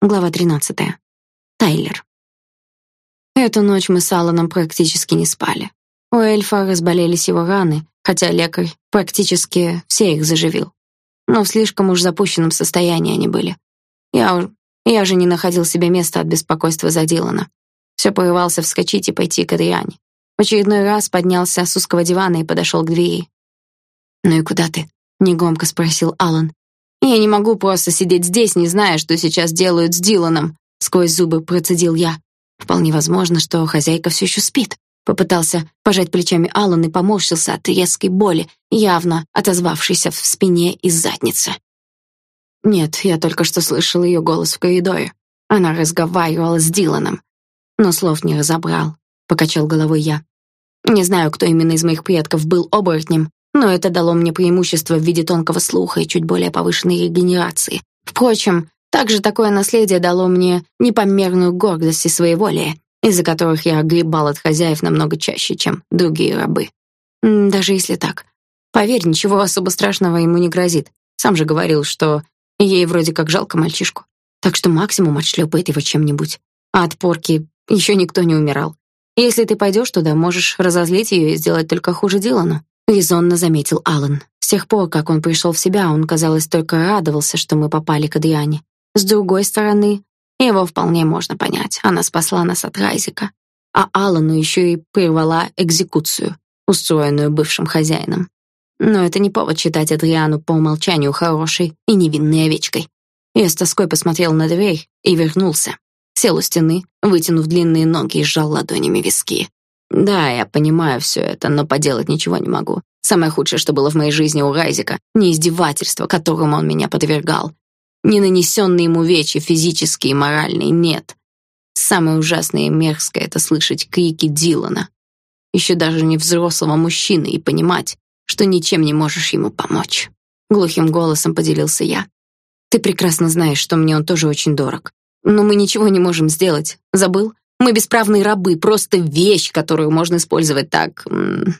Глава 13. Тайлер. Эту ночь мы с Алланом практически не спали. У эльфа разболелись его раны, хотя лекарь практически все их заживил. Но в слишком уж запущенном состоянии они были. Я я же не находил себе места от беспокойства за Дилана. Все порывался вскочить и пойти к Адриане. В очередной раз поднялся с узкого дивана и подошел к двери. "Ну и куда ты?" негромко спросил Аллан. Я не могу просто сидеть здесь, не зная, что сейчас делают с Диланом, сквозь зубы процедил я. Вполне возможно, что хозяйка все еще спит. Попытался пожать плечами Аллан и поморщился от резкой боли, явно отозвавшейся в спине и заднице. Нет, я только что слышал ее голос в коридоре. Она разговаривала с Диланом, но слов не разобрал, покачал головой я. Не знаю, кто именно из моих предков был оборотнем, но это дало мне преимущество в виде тонкого слуха и чуть более повышенной регенерации. Впрочем, также такое наследие дало мне непомерную гордость и своеволие, из-за которых я огребал от хозяев намного чаще, чем другие рабы. Даже если так. Поверь, ничего особо страшного ему не грозит. Сам же говорил, что ей вроде как жалко мальчишку. Так что максимум отшлепает его чем-нибудь. А от порки еще никто не умирал. Если ты пойдешь туда, можешь разозлить ее и сделать только хуже Дилану резонно заметил Аллан. С тех пор, как он пришел в себя, он, казалось, только радовался, что мы попали к Адриане. С другой стороны, его вполне можно понять. Она спасла нас от Райзика, а Аллану еще и прервала экзекуцию, устроенную бывшим хозяином. Но это не повод считать Адриану по умолчанию хорошей и невинной овечкой. Я с тоской посмотрел на дверь и вернулся. Сел у стены, вытянув длинные ноги и сжал ладонями виски. Да, я понимаю все это, но поделать ничего не могу. Самое худшее, что было в моей жизни у Райзика, не издевательство, которому он меня подвергал, не нанесенные ему вечи физические и моральные, нет. Самое ужасное и мерзкое это слышать крики Дилана. Еще даже не взрослого мужчины и понимать, что ничем не можешь ему помочь. Глухим голосом поделился я. Ты прекрасно знаешь, что мне он тоже очень дорог. Но мы ничего не можем сделать. Забыл? Мы бесправные рабы, просто вещь, которую можно использовать так,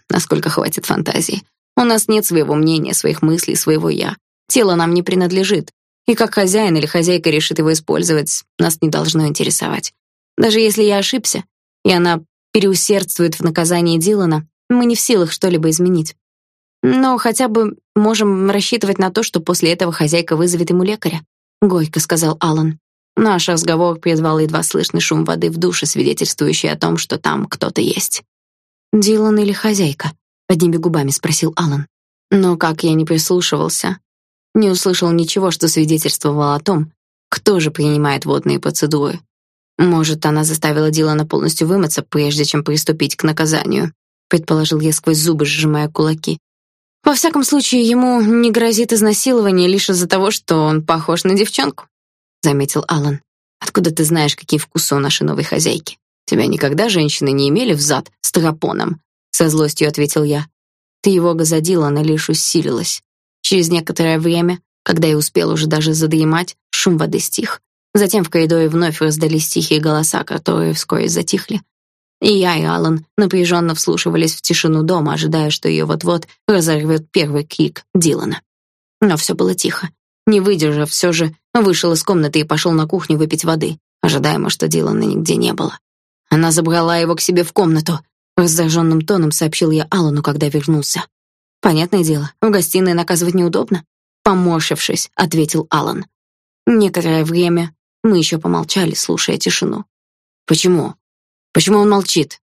насколько хватит фантазии. У нас нет своего мнения, своих мыслей, своего я. Тело нам не принадлежит. И как хозяин или хозяйка решит его использовать, нас не должно интересовать. Даже если я ошибся, и она переусердствует в наказании Дилана, мы не в силах что-либо изменить. Но хотя бы можем рассчитывать на то, что после этого хозяйка вызовет ему лекаря, горько сказал Алан. Наш разговор прервал едва слышный шум воды в душе, свидетельствующий о том, что там кто-то есть. Дилан или хозяйка? одними губами спросил Алан. Но как я не прислушивался, не услышал ничего, что свидетельствовало о том, кто же принимает водные процедуры. Может, она заставила Дилана полностью вымыться, прежде чем приступить к наказанию, предположил я сквозь зубы, сжимая кулаки. Во всяком случае, ему не грозит изнасилование лишь из-за того, что он похож на девчонку заметил Алан. Откуда ты знаешь, какие вкусы у нашей новой хозяйки? Тебя никогда женщины не имели в зад с тропоном, со злостью ответил я. Ты его газадила, она лишь усилилась. Через некоторое время, когда я успел уже даже задремать, шум воды стих. Затем в коридоре вновь раздались тихие голоса, которые вскоре затихли. И я, и Алан напряженно вслушивались в тишину дома, ожидая, что ее вот-вот разорвет первый крик Дилана. Но все было тихо. Не выдержав, все же вышел из комнаты и пошел на кухню выпить воды, ожидаемо, что Дилана нигде не было. Она забрала его к себе в комнату, раздраженным тоном сообщил я Алану, когда вернулся. Понятное дело, в гостиной наказывать неудобно, поморщившись, ответил Алан. Некоторое время мы еще помолчали, слушая тишину. Почему? Почему он молчит?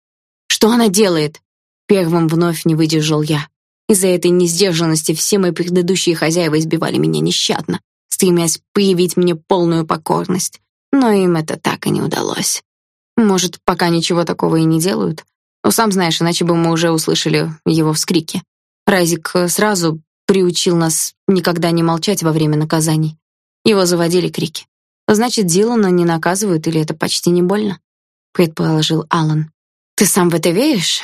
Что она делает? Первым вновь не выдержал я. Из-за этой несдержанности все мои предыдущие хозяева избивали меня нещадно, стремясь проявить мне полную покорность, но им это так и не удалось. Может, пока ничего такого и не делают? Но сам знаешь, иначе бы мы уже услышали его вскрики. Райзик сразу приучил нас никогда не молчать во время наказаний. Его заводили крики. Значит, Дилана не наказывают или это почти не больно? предположил Алан. Ты сам в это веришь?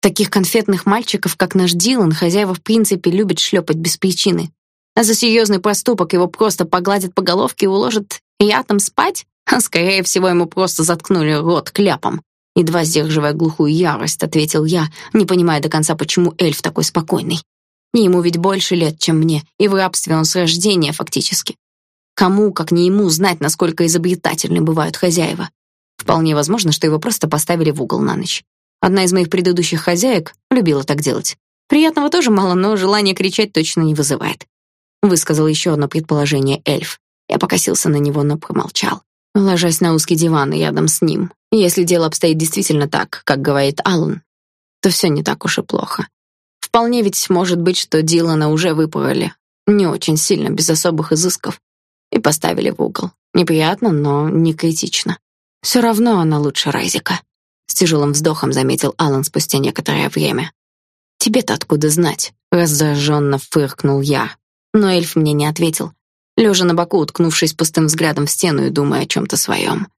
Таких конфетных мальчиков, как наш Дилан, хозяева в принципе любят шлепать без причины. А за серьезный проступок его просто погладят по головке и уложат ятом спать? А скорее всего, ему просто заткнули рот кляпом. Едва сдерживая глухую ярость, ответил я, не понимая до конца, почему эльф такой спокойный. Ему ведь больше лет, чем мне, и в рабстве он с рождения фактически. Кому, как не ему, знать, насколько изобретательны бывают хозяева? Вполне возможно, что его просто поставили в угол на ночь. Одна из моих предыдущих хозяек любила так делать. Приятного тоже мало, но желание кричать точно не вызывает. Высказал еще одно предположение эльф. Я покосился на него, но промолчал, ложась на узкий диван рядом с ним. Если дело обстоит действительно так, как говорит Аллан, то все не так уж и плохо. Вполне ведь может быть, что Дилана уже выпороли, не очень сильно, без особых изысков, и поставили в угол. Неприятно, но не критично. Все равно она лучше Райзика. С тяжелым вздохом заметил Алан спустя некоторое время. Тебе-то откуда знать? Раздраженно фыркнул я. Но эльф мне не ответил, лежа на боку, уткнувшись пустым взглядом в стену и думая о чем то своем.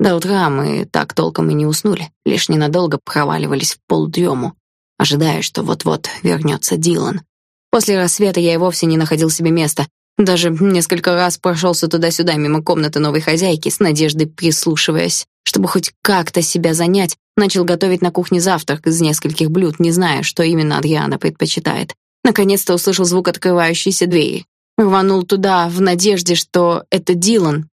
До утра мы так толком и не уснули, лишь ненадолго проваливались в полдрему, ожидая, что вот-вот вернется Дилан. После рассвета я и вовсе не находил себе места, даже несколько раз прошелся туда-сюда мимо комнаты новой хозяйки с надеждой прислушиваясь, чтобы хоть как-то себя занять, начал готовить на кухне завтрак из нескольких блюд, не зная, что именно Адриана предпочитает. Наконец-то услышал звук открывающейся двери. Рванул туда в надежде, что это Дилан,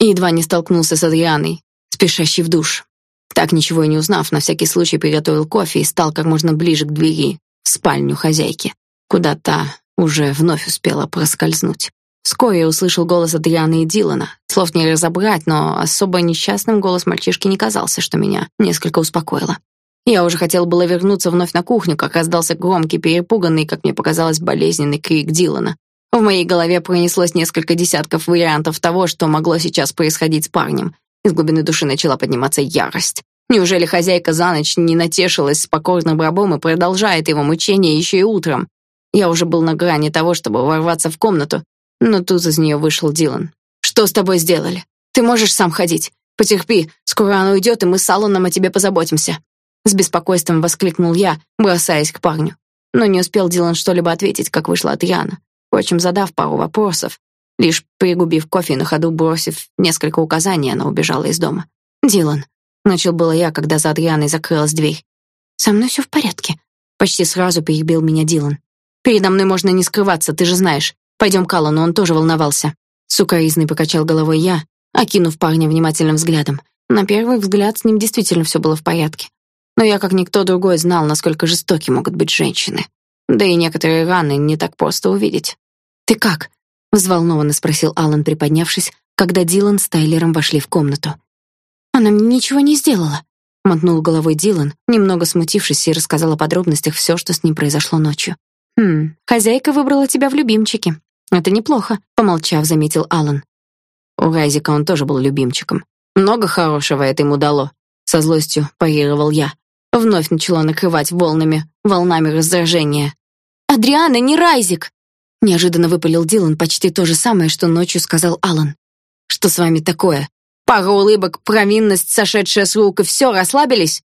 и едва не столкнулся с Адрианой, спешащей в душ. Так ничего и не узнав, на всякий случай приготовил кофе и стал как можно ближе к двери, в спальню хозяйки, куда та уже вновь успела проскользнуть. Вскоре я услышал голос Адрианы и Дилана. Слов не разобрать, но особо несчастным голос мальчишки не казался, что меня несколько успокоило. Я уже хотел было вернуться вновь на кухню, как раздался громкий, перепуганный, как мне показалось, болезненный крик Дилана. В моей голове пронеслось несколько десятков вариантов того, что могло сейчас происходить с парнем. Из глубины души начала подниматься ярость. Неужели хозяйка за ночь не натешилась с покорным рабом и продолжает его мучения еще и утром? Я уже был на грани того, чтобы ворваться в комнату, но тут из нее вышел Дилан. «Что с тобой сделали? Ты можешь сам ходить? Потерпи, скоро она уйдет, и мы с Алланом о тебе позаботимся». С беспокойством воскликнул я, бросаясь к парню. Но не успел Дилан что-либо ответить, как вышла Адриана. Впрочем, задав пару вопросов, лишь пригубив кофе на ходу бросив несколько указаний, она убежала из дома. «Дилан», — начал было я, когда за Адрианой закрылась дверь. «Со мной все в порядке», — почти сразу перебил меня Дилан. Передо мной можно не скрываться, ты же знаешь. Пойдем к Аллану, он тоже волновался. Сукаризный покачал головой я, окинув парня внимательным взглядом. На первый взгляд с ним действительно все было в порядке. Но я, как никто другой, знал, насколько жестоки могут быть женщины. Да и некоторые раны не так просто увидеть. «Ты как?» — взволнованно спросил Аллан, приподнявшись, когда Дилан с Тайлером вошли в комнату. «Она мне ничего не сделала», — мотнул головой Дилан, немного смутившись и рассказал о подробностях все, что с ним произошло ночью. Хм, хозяйка выбрала тебя в любимчики. Это неплохо, помолчав, заметил Алан. У Райзика он тоже был любимчиком. Много хорошего это ему дало, со злостью парировал я. Вновь начало накрывать волнами, волнами раздражения. Адриана, не Райзик, неожиданно выпалил Дилан почти то же самое, что ночью сказал Алан. Что с вами такое? Пара улыбок, провинность, сошедшая с рук, и все, расслабились?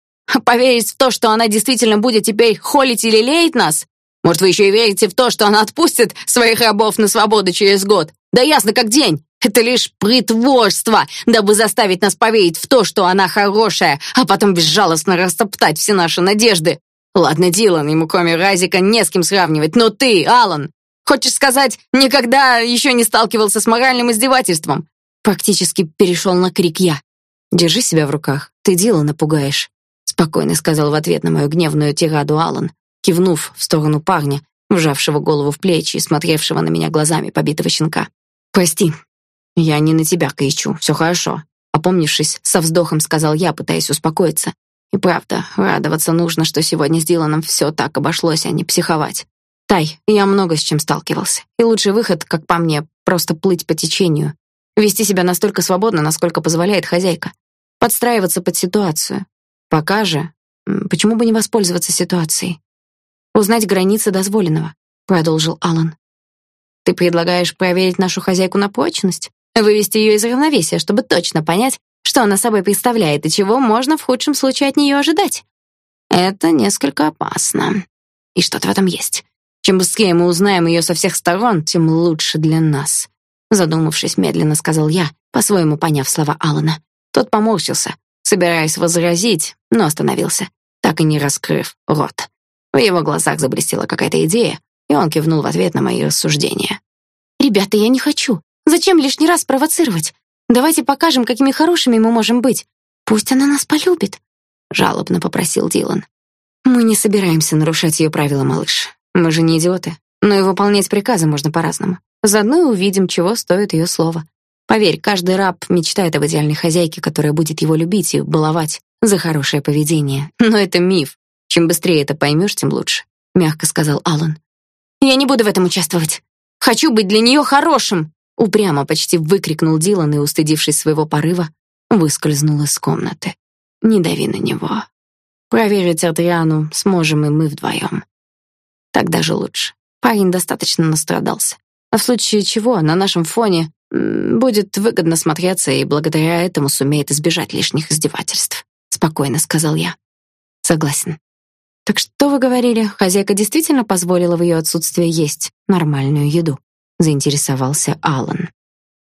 Поверить в то, что она действительно будет теперь холить или леять нас? Может, вы еще и верите в то, что она отпустит своих рабов на свободу через год? Да ясно как день. Это лишь притворство, дабы заставить нас поверить в то, что она хорошая, а потом безжалостно растоптать все наши надежды. Ладно, Дилан, ему кроме Разика не с кем сравнивать, но ты, Алан, хочешь сказать, никогда еще не сталкивался с моральным издевательством? Практически перешел на крик я. Держи себя в руках, ты Дилана пугаешь, спокойно сказал в ответ на мою гневную тираду Алан кивнув в сторону парня, вжавшего голову в плечи и смотревшего на меня глазами побитого щенка. «Прости, я не на тебя кричу, все хорошо», опомнившись, со вздохом сказал я, пытаясь успокоиться. И правда, радоваться нужно, что сегодня с Диланом все так обошлось, а не психовать. Тай, я много с чем сталкивался. И лучший выход, как по мне, просто плыть по течению. Вести себя настолько свободно, насколько позволяет хозяйка. Подстраиваться под ситуацию. Пока же, почему бы не воспользоваться ситуацией? Узнать границы дозволенного, продолжил Алан. Ты предлагаешь проверить нашу хозяйку на прочность, вывести ее из равновесия, чтобы точно понять, что она собой представляет и чего можно в худшем случае от нее ожидать. Это несколько опасно. И что-то в этом есть. Чем быстрее мы узнаем ее со всех сторон, тем лучше для нас. Задумавшись, медленно сказал я, по-своему поняв слова Алана. Тот поморщился, собираясь возразить, но остановился, так и не раскрыв рот. В его глазах заблестела какая-то идея, и он кивнул в ответ на мои рассуждения. «Ребята, я не хочу. Зачем лишний раз провоцировать? Давайте покажем, какими хорошими мы можем быть. Пусть она нас полюбит, жалобно попросил Дилан. Мы не собираемся нарушать ее правила, малыш. Мы же не идиоты. Но и выполнять приказы можно по-разному. Заодно и увидим, чего стоит ее слово. Поверь, каждый раб мечтает об идеальной хозяйке, которая будет его любить и баловать за хорошее поведение. Но это миф. Чем быстрее это поймешь, тем лучше, мягко сказал Алан. Я не буду в этом участвовать. Хочу быть для нее хорошим, упрямо почти выкрикнул Дилан и, устыдившись своего порыва, выскользнул из комнаты. Не дави на него. Проверить Артриану сможем и мы вдвоем. Так даже лучше. Парень достаточно настрадался. А в случае чего на нашем фоне будет выгодно смотреться и благодаря этому сумеет избежать лишних издевательств, спокойно сказал я. Согласен. Так что вы говорили, хозяйка действительно позволила в ее отсутствие есть нормальную еду? Заинтересовался Алан.